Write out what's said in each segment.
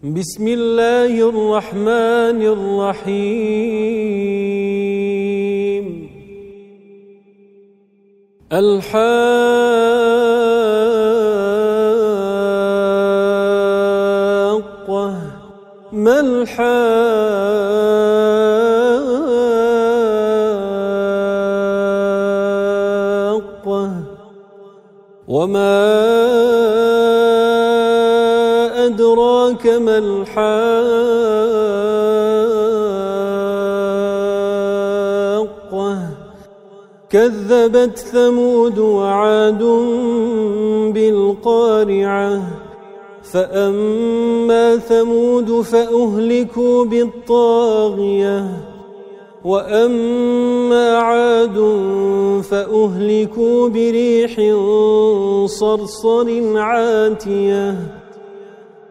بسم الله الرحمن الرحيم. الحاقة ما الحاقة؟ وما أدراك ما الحاقة. كذبت ثمود وعاد بالقارعة. فأما ثمود فأهلكوا بالطاغية. وأما عاد فأهلكوا بريح صرصر عاتية.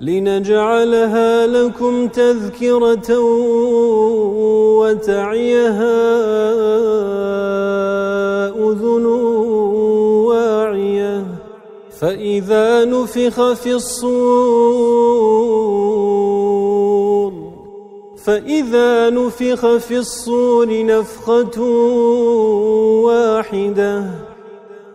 لنجعلها لكم تذكرة وتعيها أذن واعية. فإذا نفخ في الصور فإذا نفخ في الصور نفخة واحدة.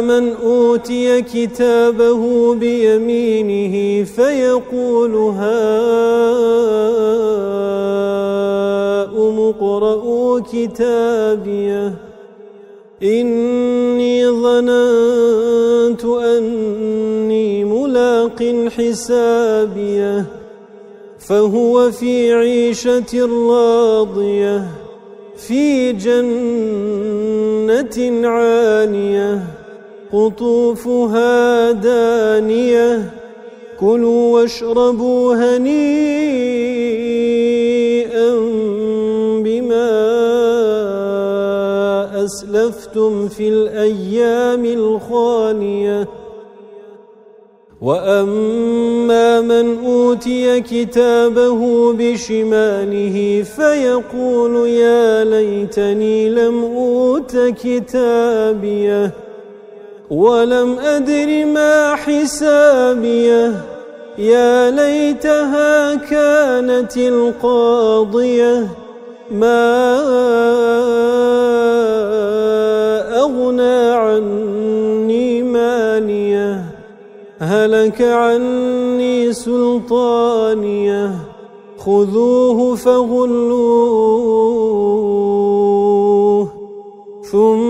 من أوتي كتابه بيمينه فيقول هاؤم اقرءوا كتابيه إني ظننت أني ملاق حسابيه فهو في عيشة راضية في جنة عالية. قطوفها دانية. كلوا واشربوا هنيئا بما أسلفتم في الأيام الخالية. وأما من أوتي كتابه بشماله فيقول يا ليتني لم أوت كتابيه. ولم أدر ما حسابيه. يا ليتها كانت القاضية. ما أغنى عني ماليه هلك عني سلطانيه. خذوه فغلوه. ثم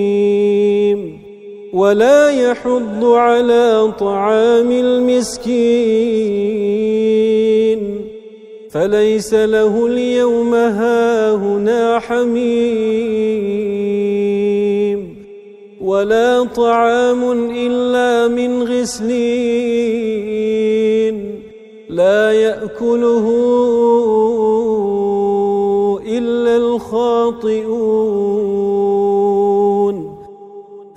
ولا يحض على طعام المسكين. فليس له اليوم هاهنا حميم. ولا طعام إلا من غسلين. لا يأكله إلا الخاطئون.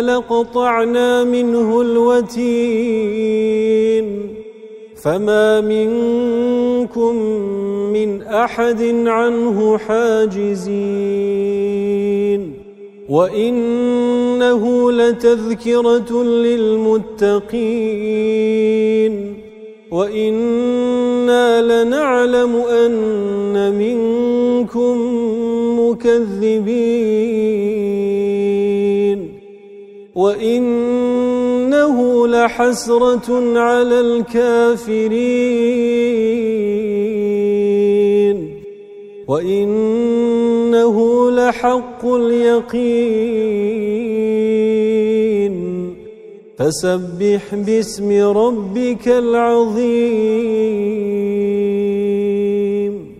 لقطعنا منه الوتين فما منكم من أحد عنه حاجزين وإنه لتذكرة للمتقين وإنا لنعلم أن منكم مكذبين وإنه لحسرة على الكافرين وإنه لحق اليقين فسبح باسم ربك العظيم